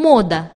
мода.